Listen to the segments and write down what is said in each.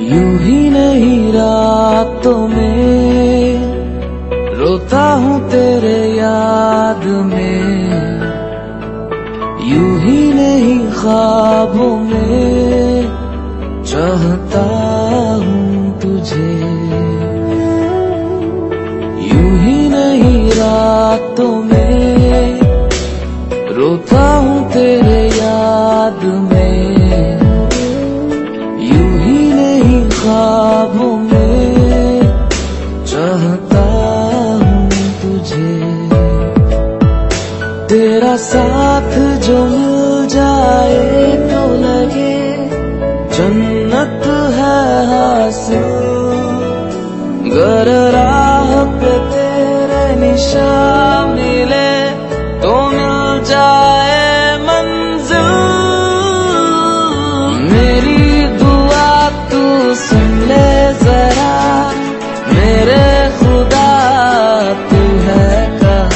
यूँ ही नहीं रातों में रोता हूँ तेरे याद में। यूँ ही नहीं ख्वाबों में चाहता हूँ तुझे। तेरा साथ जो मिल जाए तो लगे। जन्नत है हासिल। गर राह पे तेरे निशा मिले। तो मिल जाए मंजिल। मेरी दुआ तू सुन ले जरा। मेरे खुदा तू है कहा।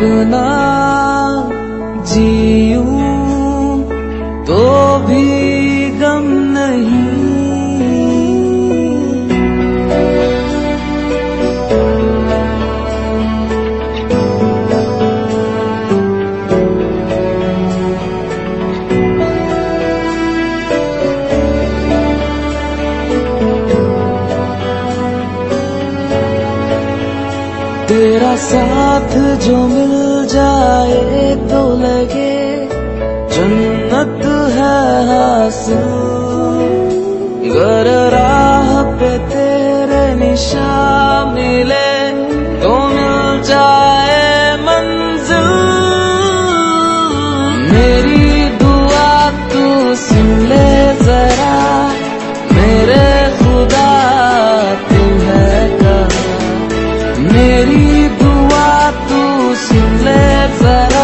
बिना जिऊ तेरा साथ जो मिल जाए तो लगे। जन्नत है हासिल। गर राह पे तेरे निशान मिले। तो मिल जाए मंजिल। मेरी कहा